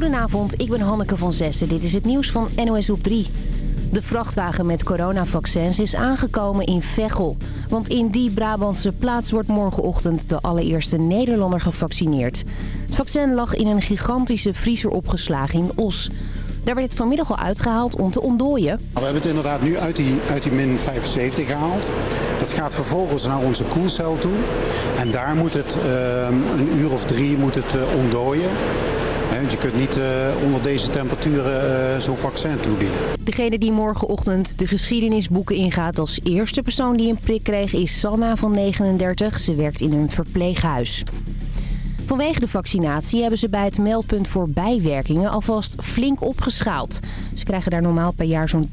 Goedenavond, ik ben Hanneke van Zessen. Dit is het nieuws van NOS op 3. De vrachtwagen met coronavaccins is aangekomen in Veghel. Want in die Brabantse plaats wordt morgenochtend de allereerste Nederlander gevaccineerd. Het vaccin lag in een gigantische vriezer opgeslagen in Os. Daar werd het vanmiddag al uitgehaald om te ontdooien. We hebben het inderdaad nu uit die, uit die min 75 gehaald. Dat gaat vervolgens naar onze koelcel toe. En daar moet het ehm, een uur of drie moet het, uh, ontdooien. Je kunt niet uh, onder deze temperaturen uh, zo'n vaccin toedienen. Degene die morgenochtend de geschiedenisboeken ingaat als eerste persoon die een prik kreeg is Sanna van 39. Ze werkt in een verpleeghuis. Vanwege de vaccinatie hebben ze bij het meldpunt voor bijwerkingen alvast flink opgeschaald. Ze krijgen daar normaal per jaar zo'n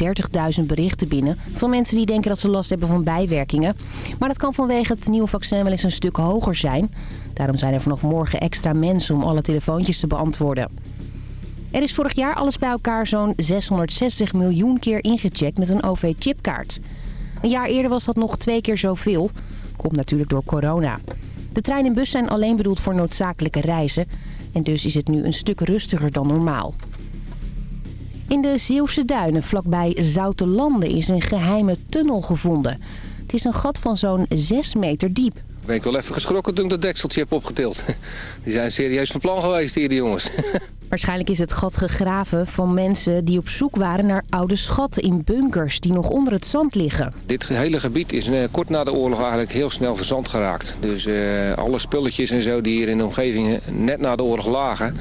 30.000 berichten binnen van mensen die denken dat ze last hebben van bijwerkingen. Maar dat kan vanwege het nieuwe vaccin wel eens een stuk hoger zijn. Daarom zijn er vanaf morgen extra mensen om alle telefoontjes te beantwoorden. Er is vorig jaar alles bij elkaar zo'n 660 miljoen keer ingecheckt met een OV-chipkaart. Een jaar eerder was dat nog twee keer zoveel. Komt natuurlijk door corona. De trein en bus zijn alleen bedoeld voor noodzakelijke reizen. En dus is het nu een stuk rustiger dan normaal. In de Zeeuwse duinen vlakbij Zoutelanden is een geheime tunnel gevonden. Het is een gat van zo'n 6 meter diep. Ben ik wel even geschrokken toen ik dat dekseltje heb opgetild. Die zijn serieus van plan geweest hier, die jongens. Waarschijnlijk is het gat gegraven van mensen die op zoek waren naar oude schatten in bunkers die nog onder het zand liggen. Dit hele gebied is eh, kort na de oorlog eigenlijk heel snel verzand geraakt. Dus uh, alle spulletjes en zo die hier in de omgeving net na de oorlog lagen,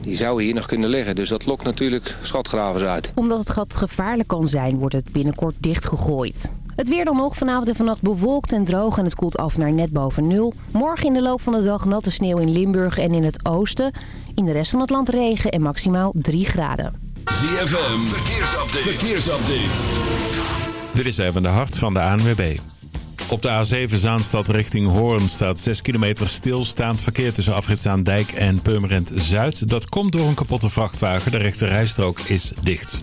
die zouden hier nog kunnen liggen. Dus dat lokt natuurlijk schatgravers uit. Omdat het gat gevaarlijk kan zijn, wordt het binnenkort dichtgegooid. Het weer dan nog. Vanavond en vannacht bewolkt en droog en het koelt af naar net boven nul. Morgen in de loop van de dag natte sneeuw in Limburg en in het oosten. In de rest van het land regen en maximaal 3 graden. ZFM, verkeersupdate. verkeersupdate. Dit is even de hart van de ANWB. Op de A7 Zaanstad richting Hoorn staat 6 kilometer stilstaand verkeer tussen Afritzaandijk en Purmerend Zuid. Dat komt door een kapotte vrachtwagen. De rechte rijstrook is dicht.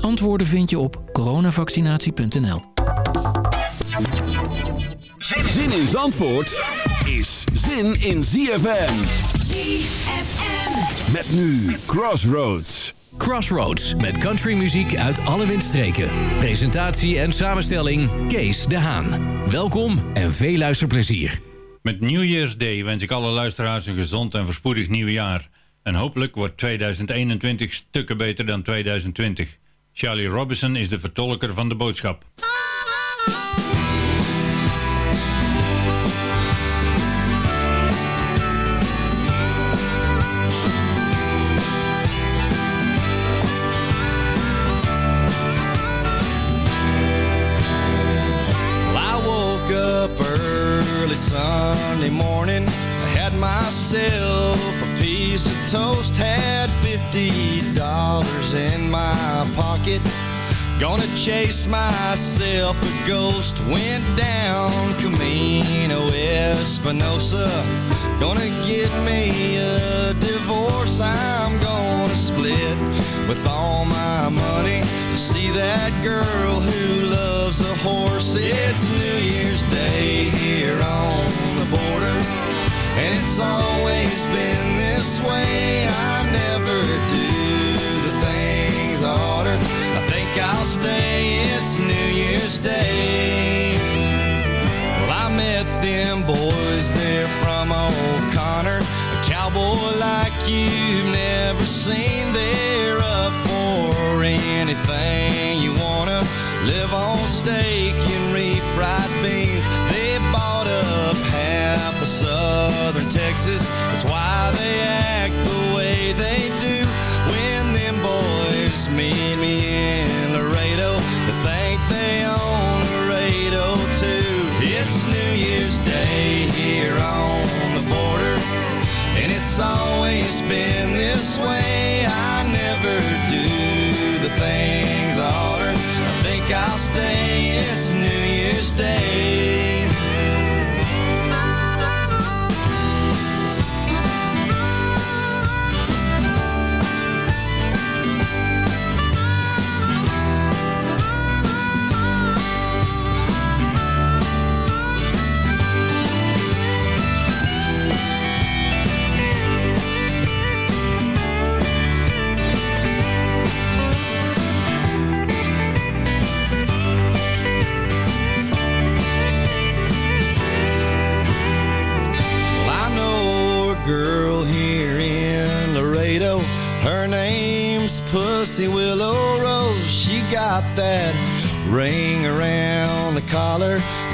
Antwoorden vind je op coronavaccinatie.nl. Zin in Zandvoort is zin in ZFM. ZFM. Met nu Crossroads. Crossroads met countrymuziek uit alle windstreken. Presentatie en samenstelling Kees de Haan. Welkom en veel luisterplezier. Met New Year's Day wens ik alle luisteraars een gezond en voorspoedig nieuw jaar. En hopelijk wordt 2021 stukken beter dan 2020. Charlie Robinson is de vertolker van de boodschap. Chase myself a ghost. Went down Camino Espinosa. Gonna get me a divorce. I'm gonna split with all my money to see that girl who loves a horse. It's New Year's Day here on the border, and it's always been this way. I never do things I. Think I'll stay. It's New Year's Day. Well, I met them boys there from O'Connor, a cowboy like you've never seen. They're up for anything you wanna. Live on steak and refried beans.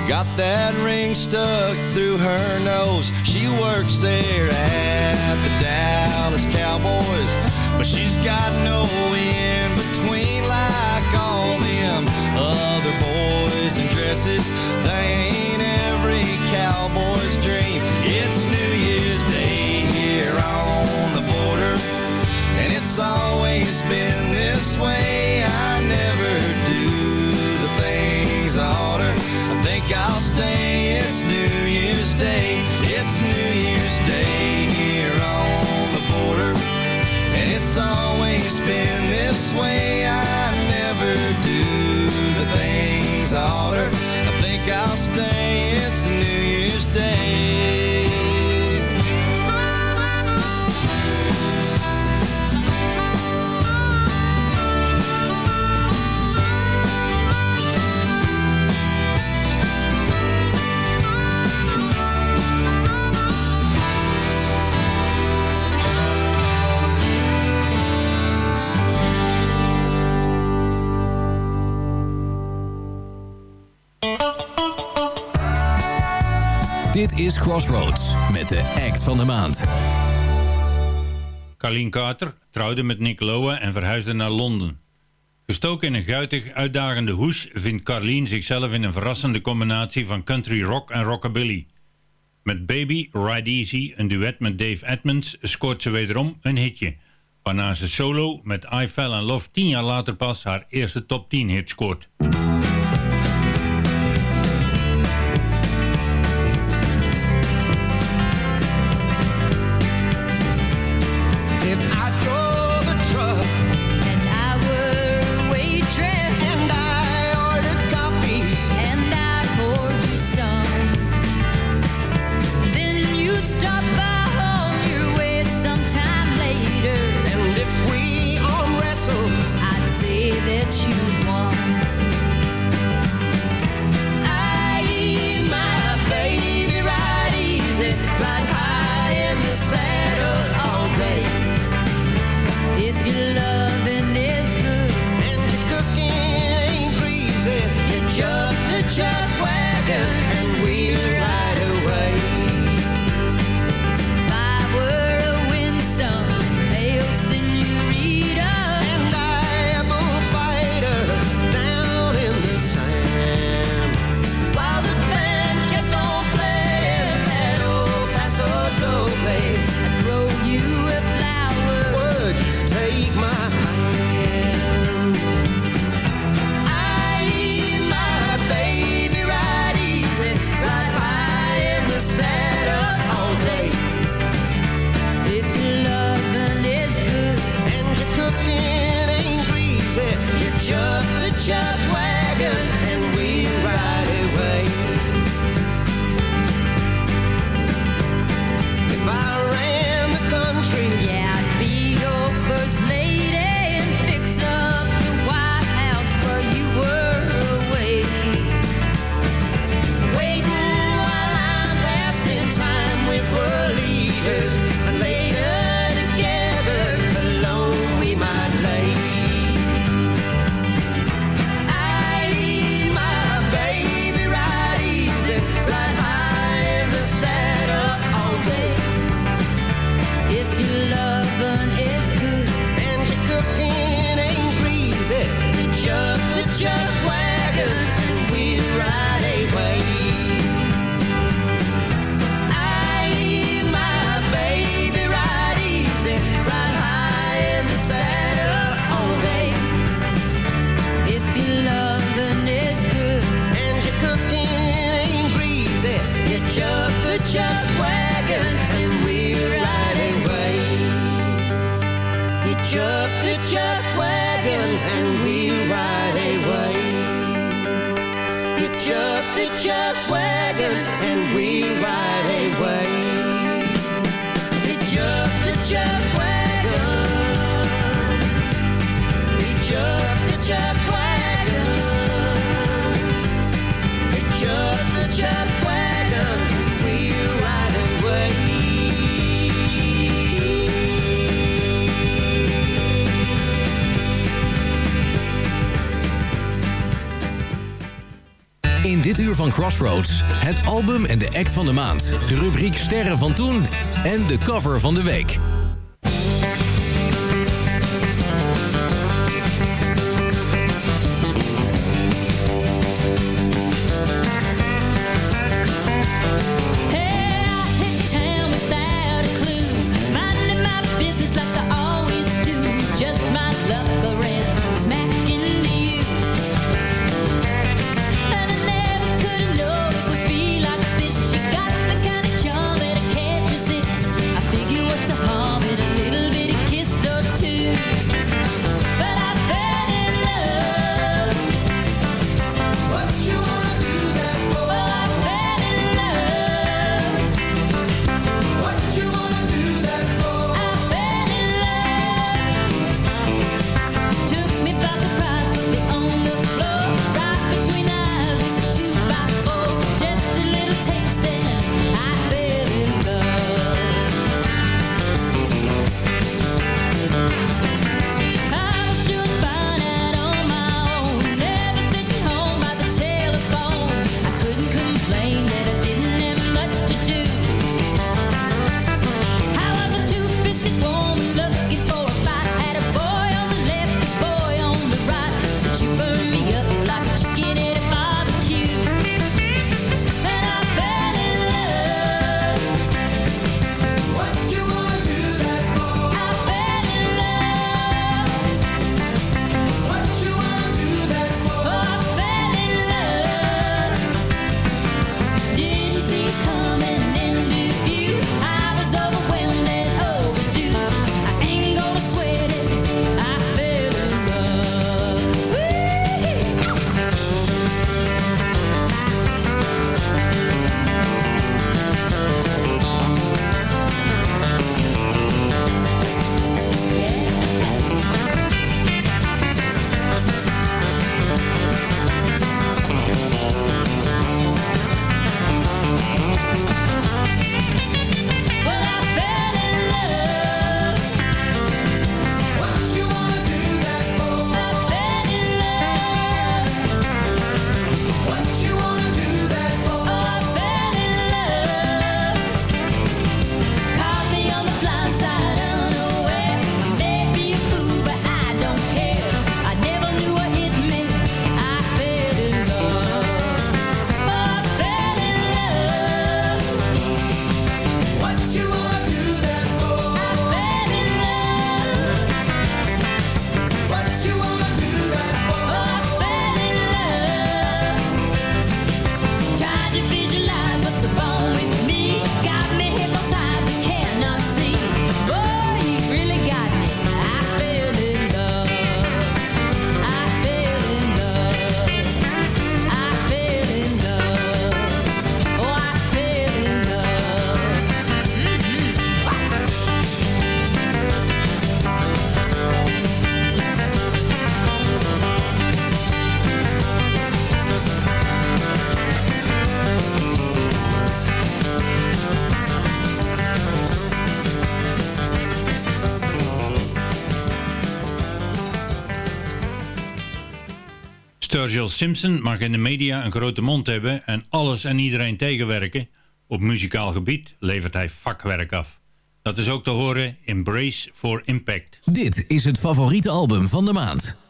Got that ring stuck through her nose. She works there at the Dallas Cowboys. But she's got no in between like all them other boys in dresses. They ain't every cowboy's dream. It's New Year's Day here on the border, and it's always been this way. I never do think I'll stay. It's New Year's Day. It's New Year's Day here on the border, and it's always been this way. De act van de maand. Carleen Carter trouwde met Nick Lowe en verhuisde naar Londen. Gestoken in een guitig, uitdagende hoes vindt Carleen zichzelf in een verrassende combinatie van country rock en rockabilly. Met Baby, Ride Easy, een duet met Dave Edmonds, scoort ze wederom een hitje. Waarna ze solo met I Fell in Love tien jaar later pas haar eerste top 10 hit scoort. picture, picture wagon, and we ride away. dit uur van Crossroads. Het album en de act van de maand. De rubriek Sterren van Toen en de cover van de week. Simpson mag in de media een grote mond hebben en alles en iedereen tegenwerken. Op muzikaal gebied levert hij vakwerk af. Dat is ook te horen in Brace for Impact. Dit is het favoriete album van de maand.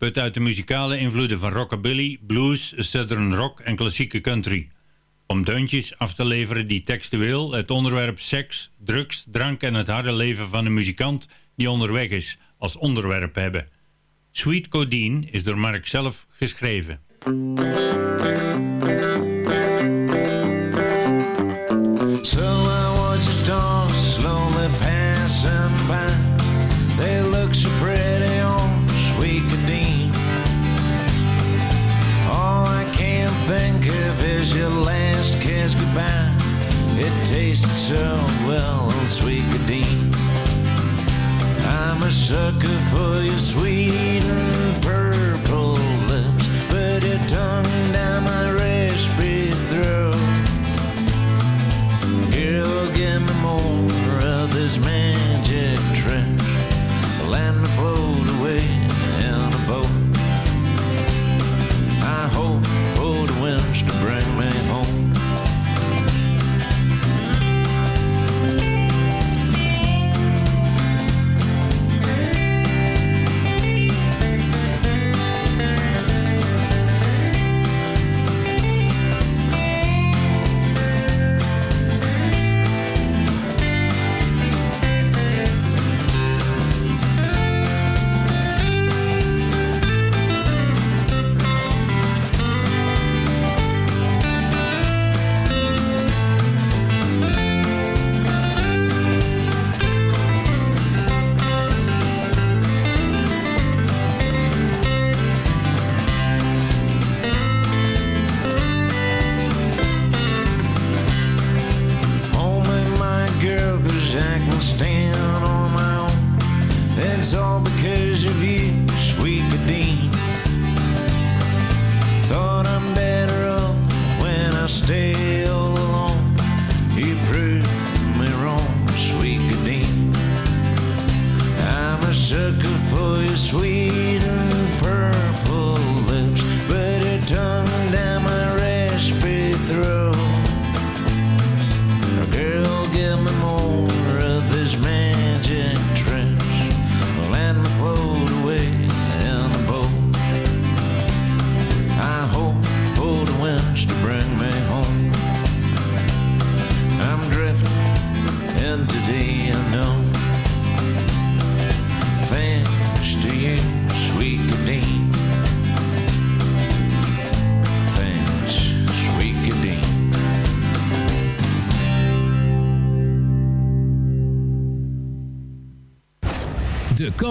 Put uit de muzikale invloeden van rockabilly, blues, southern rock en klassieke country. Om deuntjes af te leveren die textueel het onderwerp seks, drugs, drank en het harde leven van een muzikant die onderweg is als onderwerp hebben. Sweet Codeine is door Mark zelf geschreven. Tasted so well, sweet Gadine. I'm a sucker for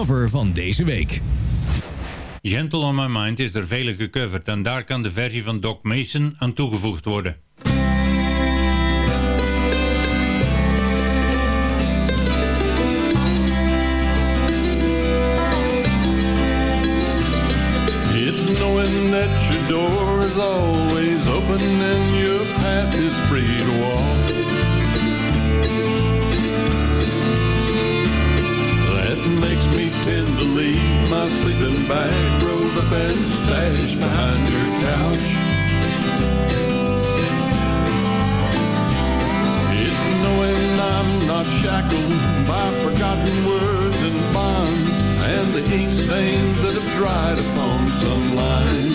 cover van deze week. Gentle on My Mind is door velen gecoverd en daar kan de versie van Doc Mason aan toegevoegd worden. It's knowing that your door is always open and your path is free my sleeping bag rolled up and stashed behind your couch. It's knowing I'm not shackled by forgotten words and bonds and the ink stains that have dried upon some line.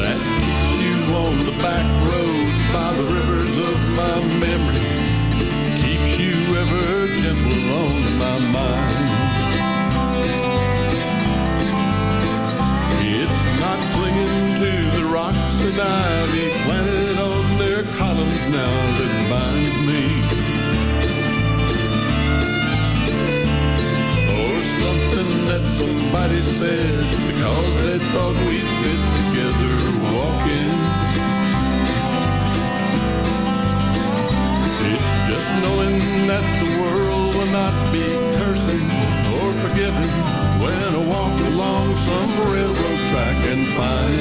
That keeps you on the back roads by the rivers of my memory. You ever gentle on my mind. It's not clinging to the rocks and ivy planted on their columns now that binds me. Or something that somebody said because they thought we'd fit together walking. That the world will not be cursing or forgiving when I walk along some railroad track and find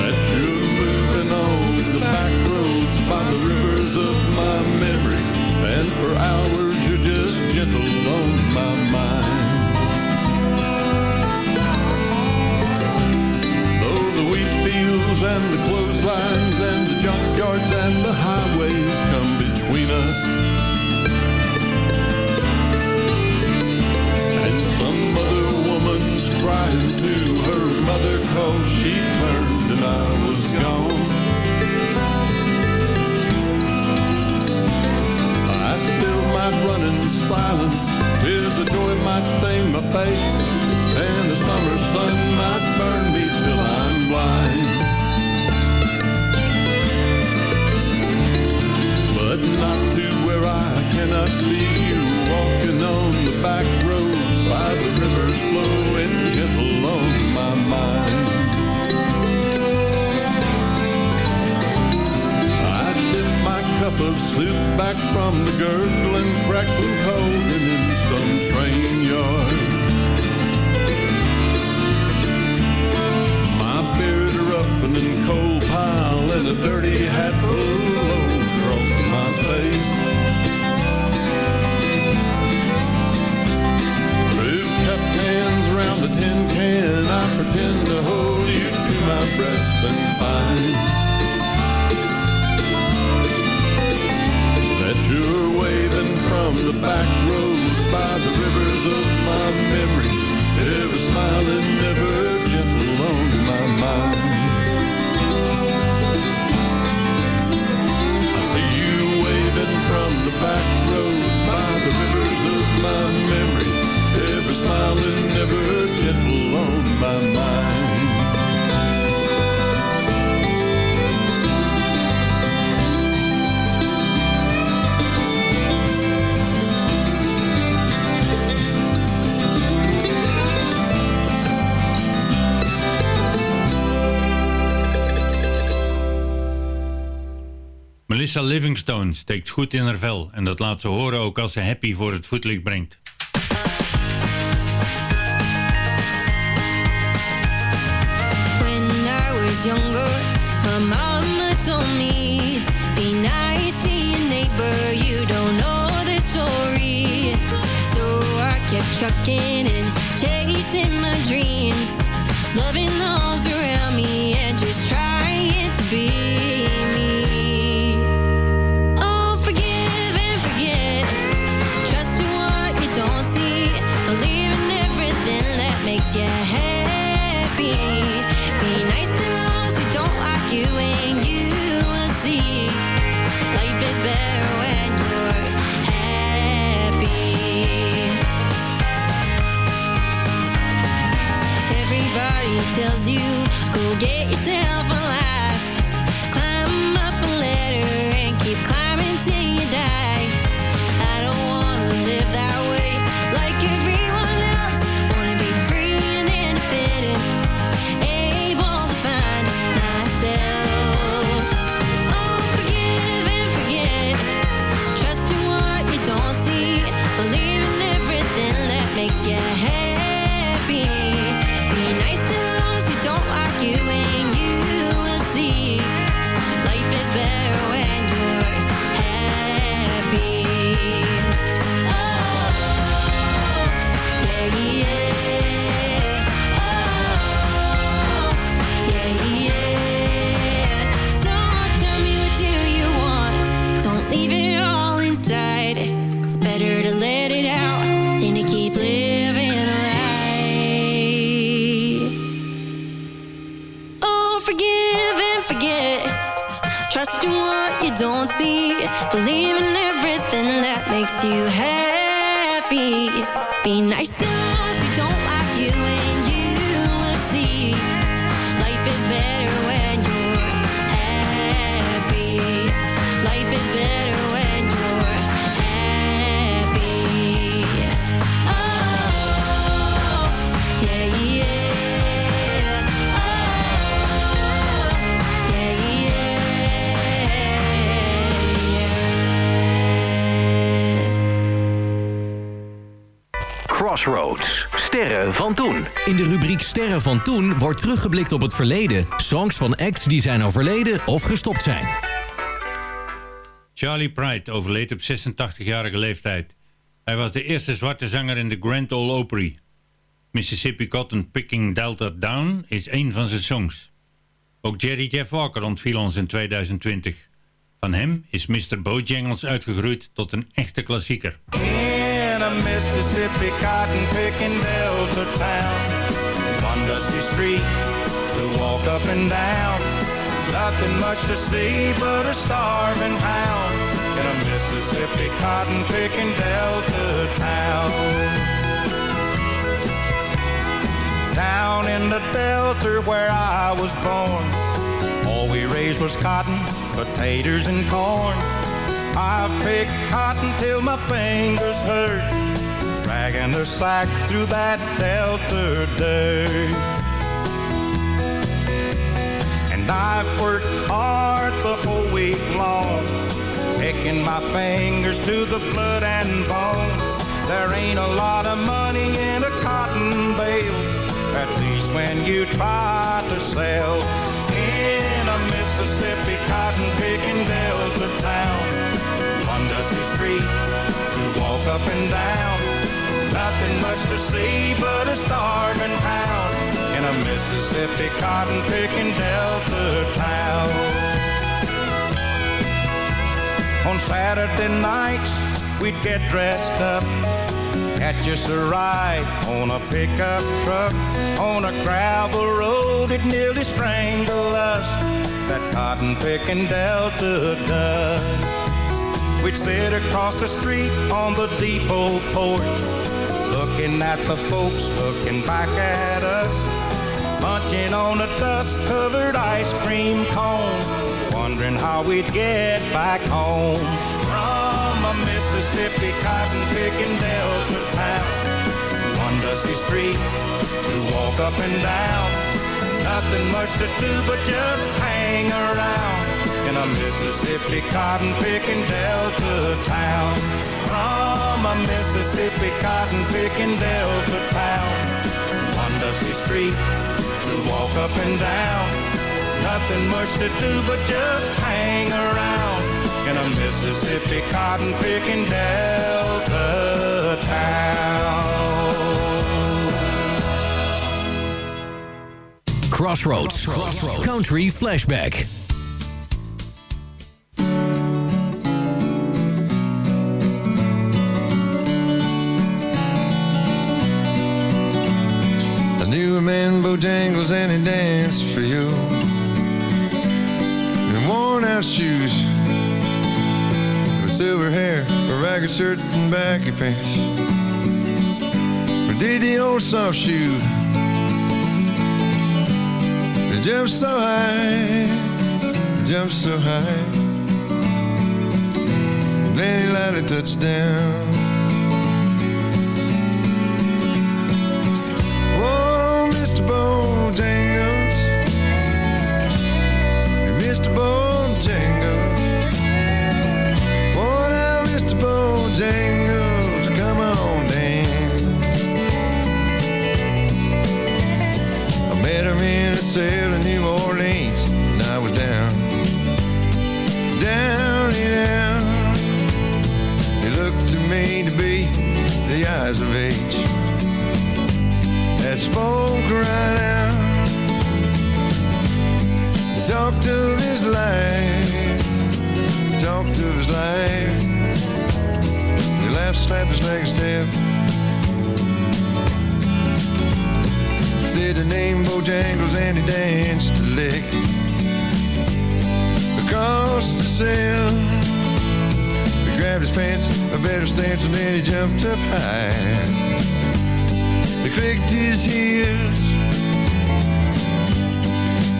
that you're moving on the back roads by the rivers of my memory, and for hours you're just gentle on my mind. Though the wheat fields and the clotheslines junkyards and the highways come between us. And some other woman's crying to her mother cause she turned and I was gone. I still might run in silence, tears of joy might stain my face, and the summer sun might burn me till I'm blind. not to where I cannot see you walking on the back roads by the river's flowing gentle on my mind. I dip my cup of soup back from the gurgling, crackling cauldron in some train yard. My beard a in coal pile and a dirty hat. Ooh. Tin can, I pretend to hold you to my breast and find that you're waving from the back roads Livingstone steekt goed in haar vel en dat laat ze horen ook als ze happy voor het voetlicht brengt. When I was younger, my mama told me, be nice to neighbor, you don't know the story. So I kept trucking and chasing my dreams, loving you happy. Be nice to those who don't like you, and you will see. Life is better when you're happy. Everybody tells you, go get yourself a life. Climb up a ladder and keep climbing till you die. I don't wanna live that toen. In de rubriek Sterren van toen wordt teruggeblikt op het verleden. Songs van acts die zijn overleden of gestopt zijn. Charlie Pride overleed op 86-jarige leeftijd. Hij was de eerste zwarte zanger in de Grand Ole Opry. Mississippi Cotton Picking Delta Down is een van zijn songs. Ook Jerry Jeff Walker ontviel ons in 2020. Van hem is Mr. Bojangles uitgegroeid tot een echte klassieker. A Mississippi cotton picking Delta town, one dusty street to walk up and down. Nothing much to see but a starving hound in a Mississippi cotton picking Delta town. Down in the Delta where I was born, all we raised was cotton, potatoes, and corn. I've picked cotton till my fingers hurt, dragging the sack through that Delta dirt. And I've worked hard the whole week long, Licking my fingers to the blood and bone. There ain't a lot of money in a cotton bale, at least when you try to sell in a Mississippi cotton picking Delta town. Dusty street to walk up and down. Nothing much to see but a starving town in a Mississippi cotton picking Delta town. On Saturday nights, we'd get dressed up, catch us a ride on a pickup truck. On a gravel road, it nearly strangled us. That cotton picking Delta does. We'd sit across the street on the depot porch, looking at the folks looking back at us, munching on a dust-covered ice cream cone, wondering how we'd get back home from a Mississippi cotton-picking Delta town. One dusty street to walk up and down, nothing much to do but just hang a Mississippi cotton-picking Delta town. From a Mississippi cotton-picking Delta town. One dusty street to walk up and down. Nothing much to do but just hang around in a Mississippi cotton-picking Delta town. Crossroads. Country Flashback. Man Bojangles and he danced for you. In worn out shoes, with silver hair, a ragged shirt and baggy pants. But did the old soft shoe? They jumped so high, they jumped so high. Then he let it touch down. A cell in New Orleans, and I was down, down and out. He looked to me to be the eyes of age that spoke right out. He talked of his life, talked of his life. He laughed, slapped his leg, and stepped. Said the name Bojangles and he danced a lick across the cell. He grabbed his pants, a better stance, and then he jumped up high. He clicked his heels,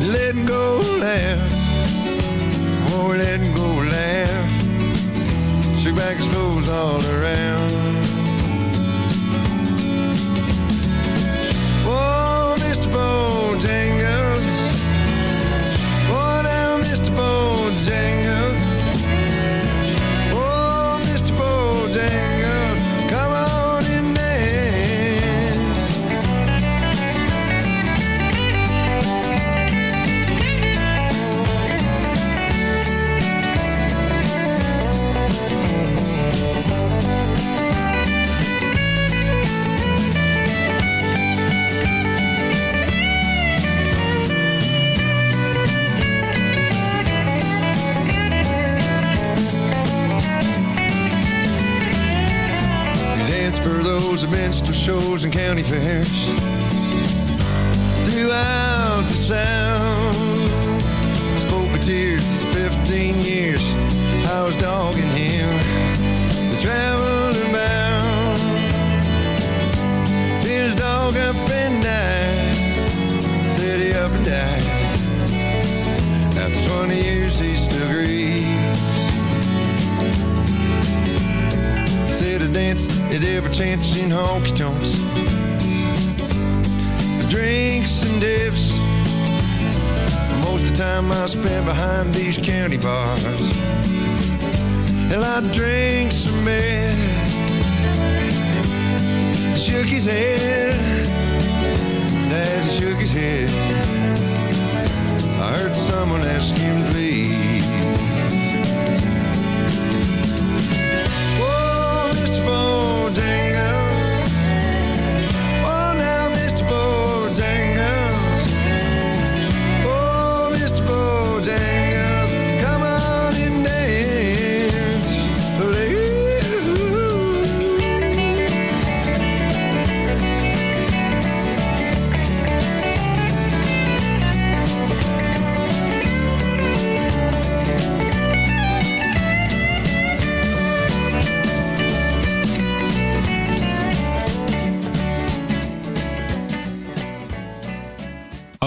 let go laugh. Oh, let him go laugh. Shook back his clothes all around. Bojangles. Oh, now, Mr. Bojangles. Shows and county fairs throughout the South. Spoke with tears, 15 years I was dogging him. The traveling bound. His dog up and died. He up and died. After 20 years, he still grieves. dance at every chance in honky tonks. Drinks and dips. Most of the time I spend behind these county bars. Well, I drink some beer, shook his head, Dad shook his head. I heard someone ask him, please.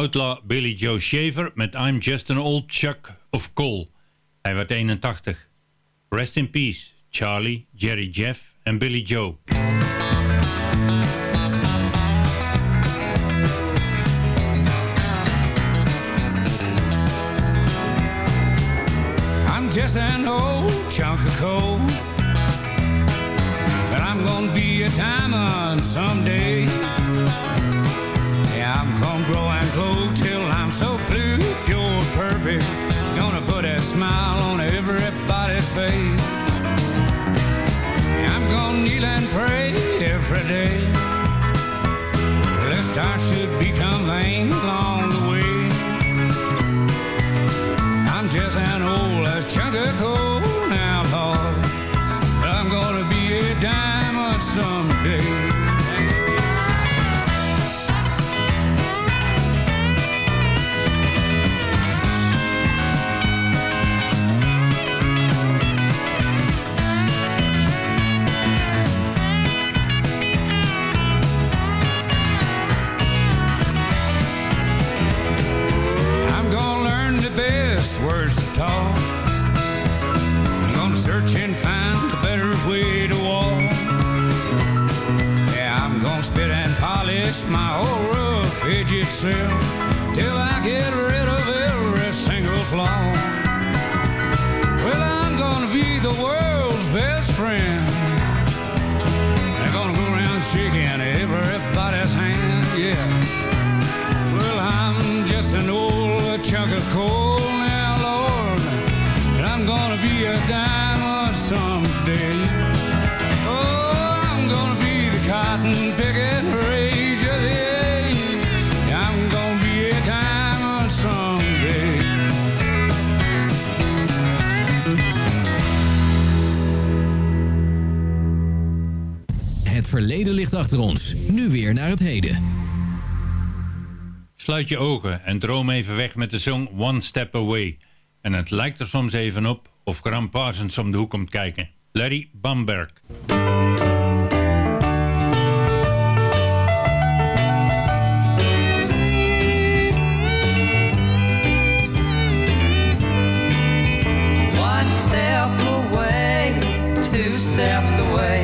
outlaw Billy Joe Shaver met I'm Just an Old Chuck of Coal. Hij werd 81. Rest in peace, Charlie, Jerry Jeff en Billy Joe. I'm just an old chunk of coal But I'm gonna be a diamond someday thing sluit je ogen en droom even weg met de song One Step Away. En het lijkt er soms even op of Gram Parsons om de hoek komt kijken. Larry Bamberg. One step away, two steps away.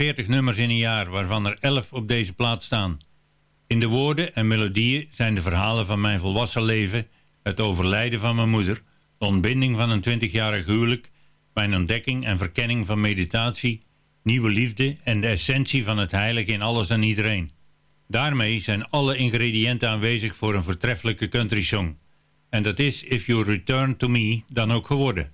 40 nummers in een jaar, waarvan er 11 op deze plaat staan. In de woorden en melodieën zijn de verhalen van mijn volwassen leven, het overlijden van mijn moeder, de ontbinding van een 20-jarig huwelijk, mijn ontdekking en verkenning van meditatie, nieuwe liefde en de essentie van het heilige in alles en iedereen. Daarmee zijn alle ingrediënten aanwezig voor een voortreffelijke country song. En dat is If You Return To Me dan ook geworden.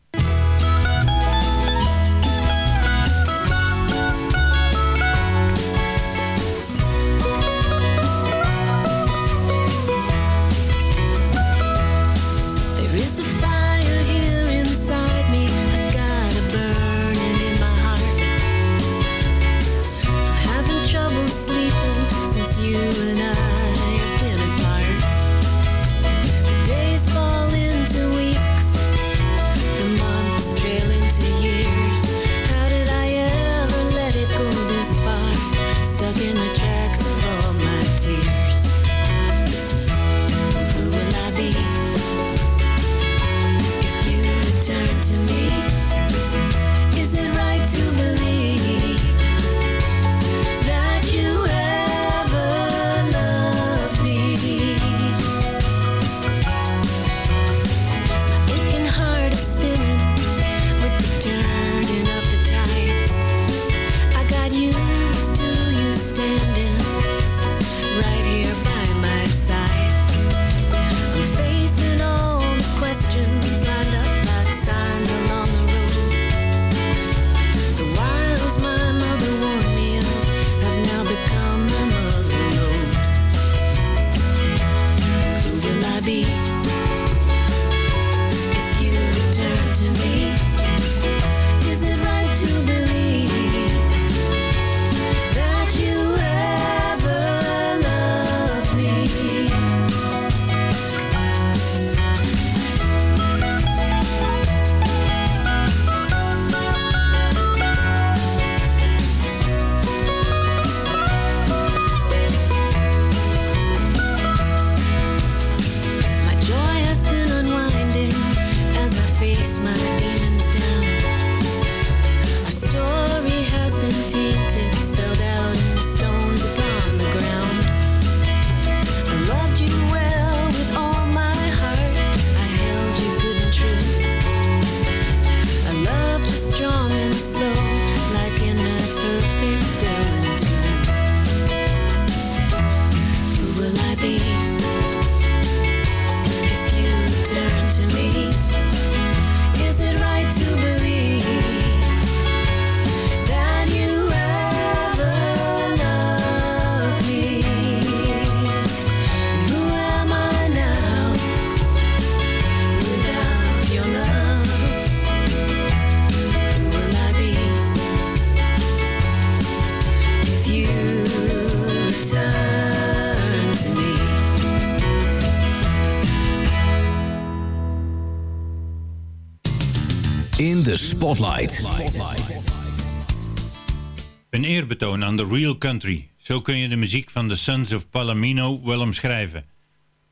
Een eerbetoon aan de real country. Zo kun je de muziek van de Sons of Palomino wel omschrijven.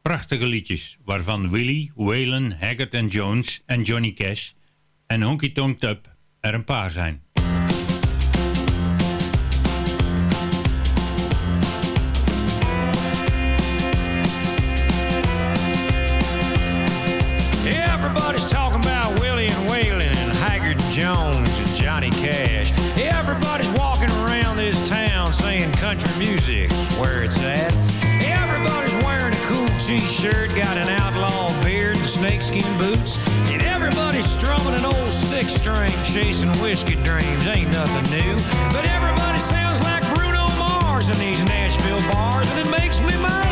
Prachtige liedjes, waarvan Willie, Waylon, Haggard Jones en Johnny Cash en Honky Tonk Tub er een paar zijn. Jones and Johnny Cash. Everybody's walking around this town saying country music's where it's at. Everybody's wearing a cool t-shirt, got an outlaw beard and snakeskin boots. And everybody's strumming an old six string, chasing whiskey dreams. Ain't nothing new. But everybody sounds like Bruno Mars in these Nashville bars, and it makes me mad.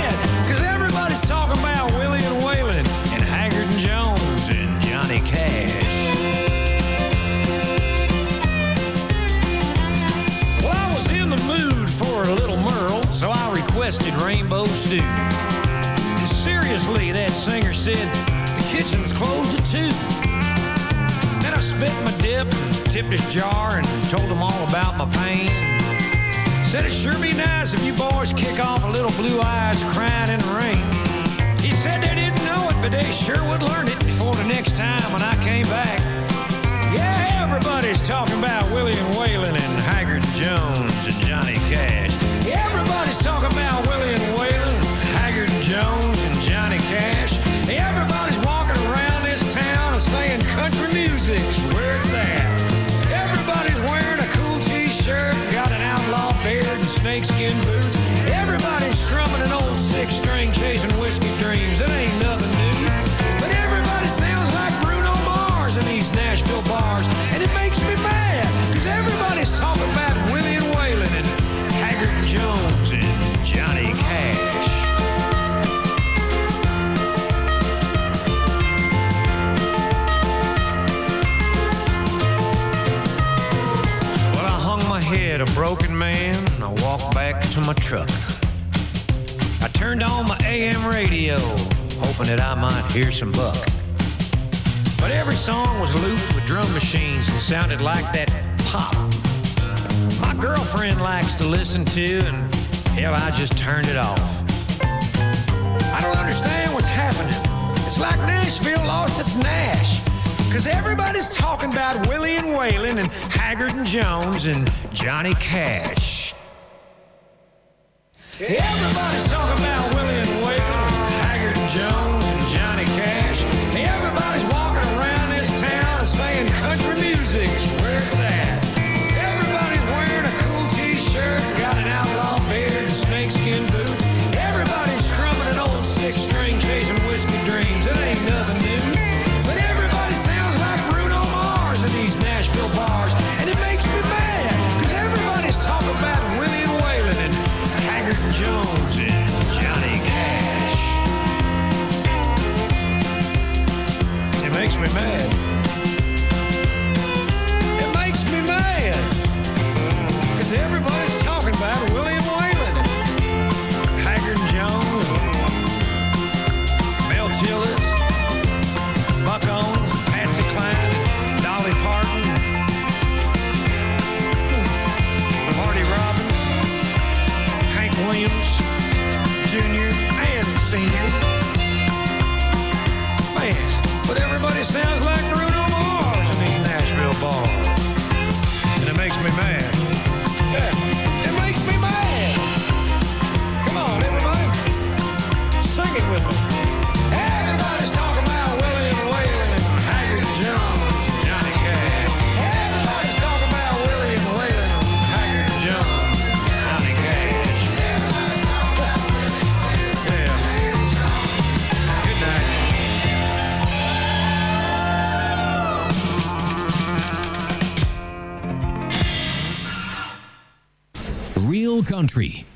Requested Rainbow Stew. And seriously, that singer said, the kitchen's closed at two. Then I spit my dip and tipped his jar and told him all about my pain. Said it'd sure be nice if you boys kick off a little blue eyes crying in the rain. He said they didn't know it, but they sure would learn it before the next time when I came back. Yeah, everybody's talking about Willie and Waylon and Haggard Everybody's talking about Willie and Waylon, Haggard and Jones and Johnny Cash. Everybody's walking around this town and saying country music's where it's at. Everybody's wearing a cool t-shirt, got an outlaw beard and snakeskin boots. to my truck. I turned on my AM radio, hoping that I might hear some buck. But every song was looped with drum machines and sounded like that pop. My girlfriend likes to listen to, and hell, I just turned it off. I don't understand what's happening. It's like Nashville lost its Nash. Cause everybody's talking about Willie and Waylon and Haggard and Jones and Johnny Cash. Nobody's talking country.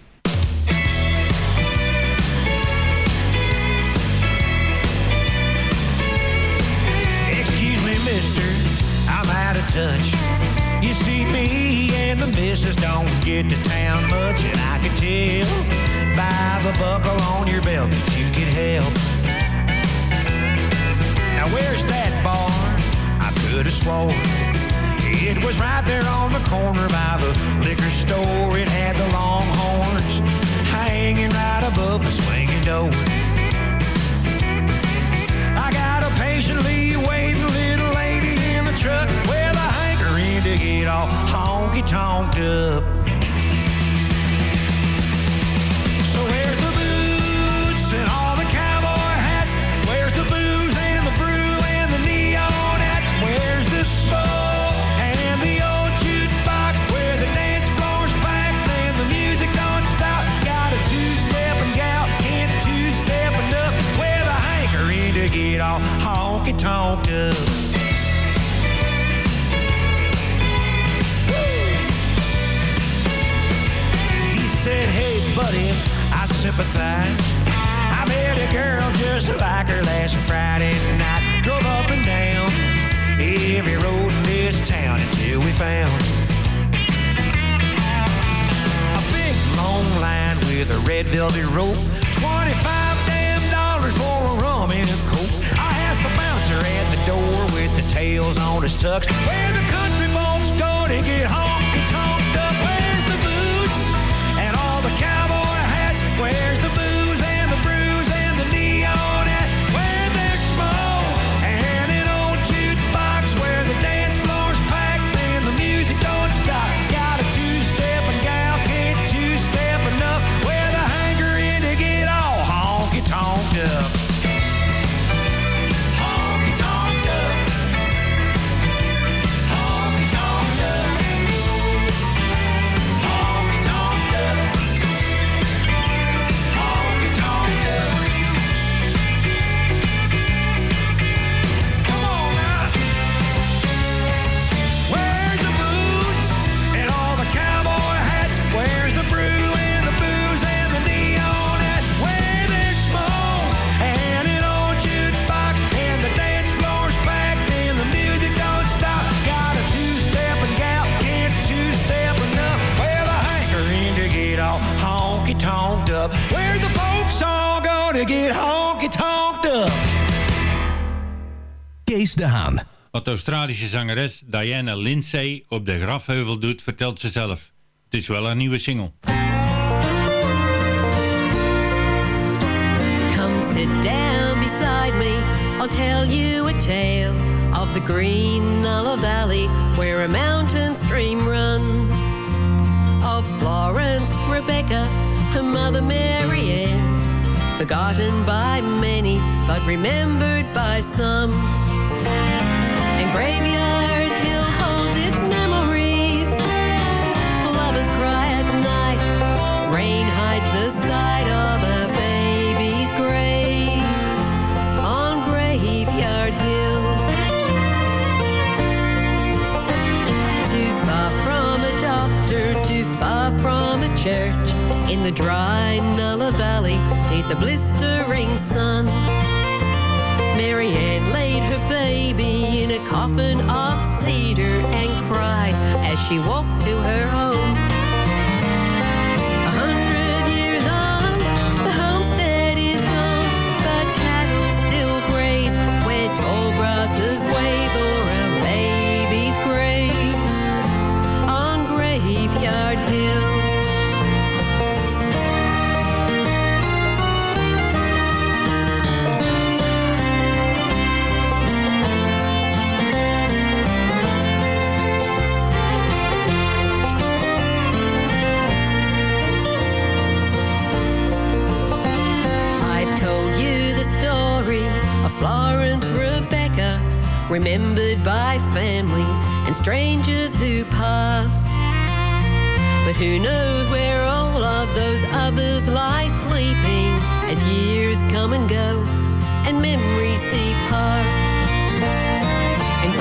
another rope. Twenty-five damn dollars for a rum and a coke. I asked the bouncer at the door with the tails on his tux where the country folks go to get honked Kees de Haan. Wat de Australische zangeres Diana Lindsay op de grafheuvel doet, vertelt ze zelf. Het is wel haar nieuwe single. Come sit down beside me. I'll tell you a tale of the green Nulla Valley where a mountain stream runs. Of Florence, Rebecca, her mother Marianne. Forgotten by many, but remembered by some. In the dry Nulla Valley, neath the blistering sun. Baby in a coffin of cedar and cried as she walked to her home. Remembered by family and strangers who pass. But who knows where all of those others lie sleeping as years come and go and memories depart. And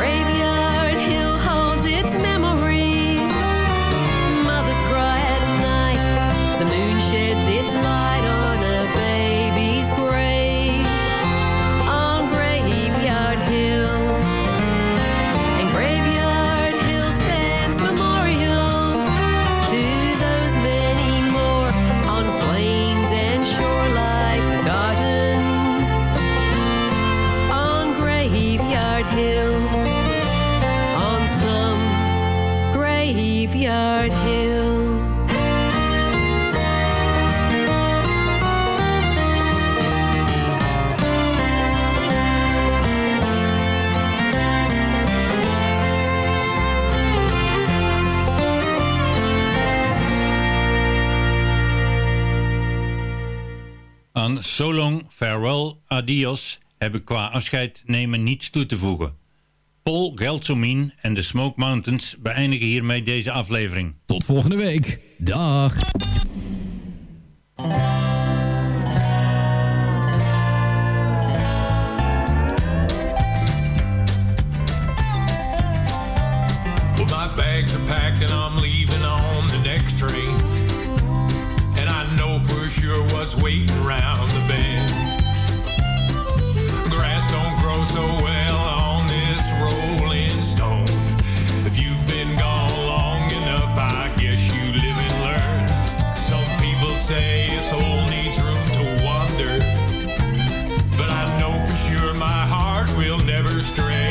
So Long, Farewell, Adios heb ik qua afscheid nemen niets toe te voegen. Paul Geltzomin en de Smoke Mountains beëindigen hiermee deze aflevering. Tot volgende week. Dag. Well, my bags are packed and I'm leaving on the next train. I sure what's waiting around the bend. Grass don't grow so well on this rolling stone. If you've been gone long enough, I guess you live and learn. Some people say a soul needs room to wander. But I know for sure my heart will never stray.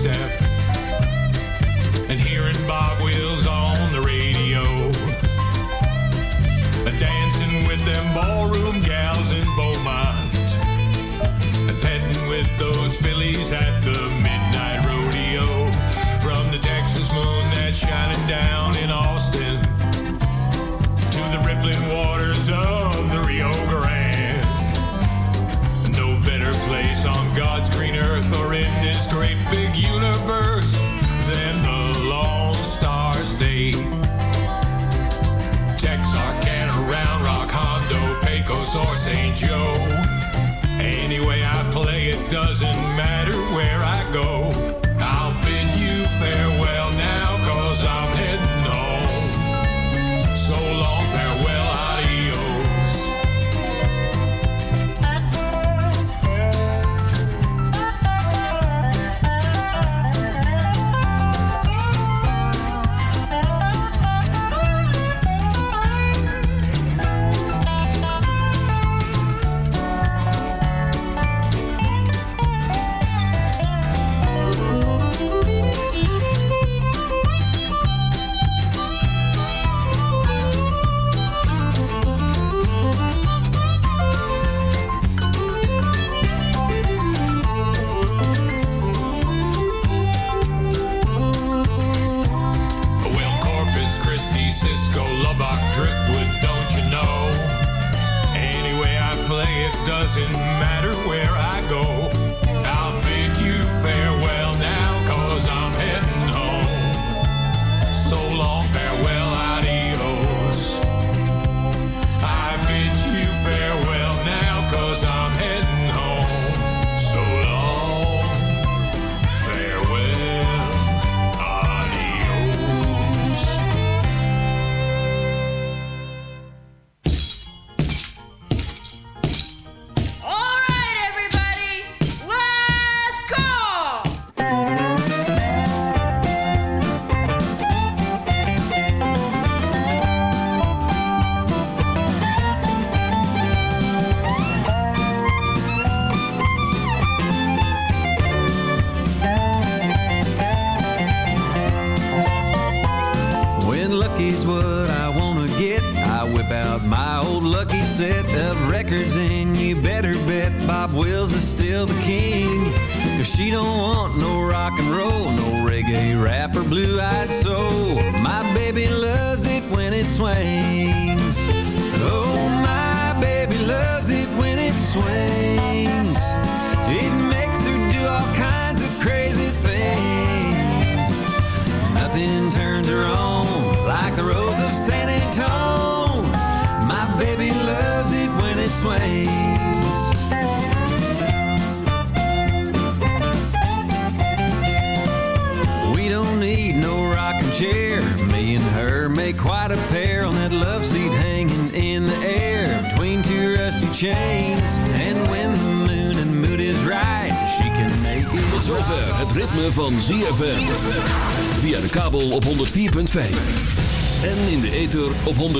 Step in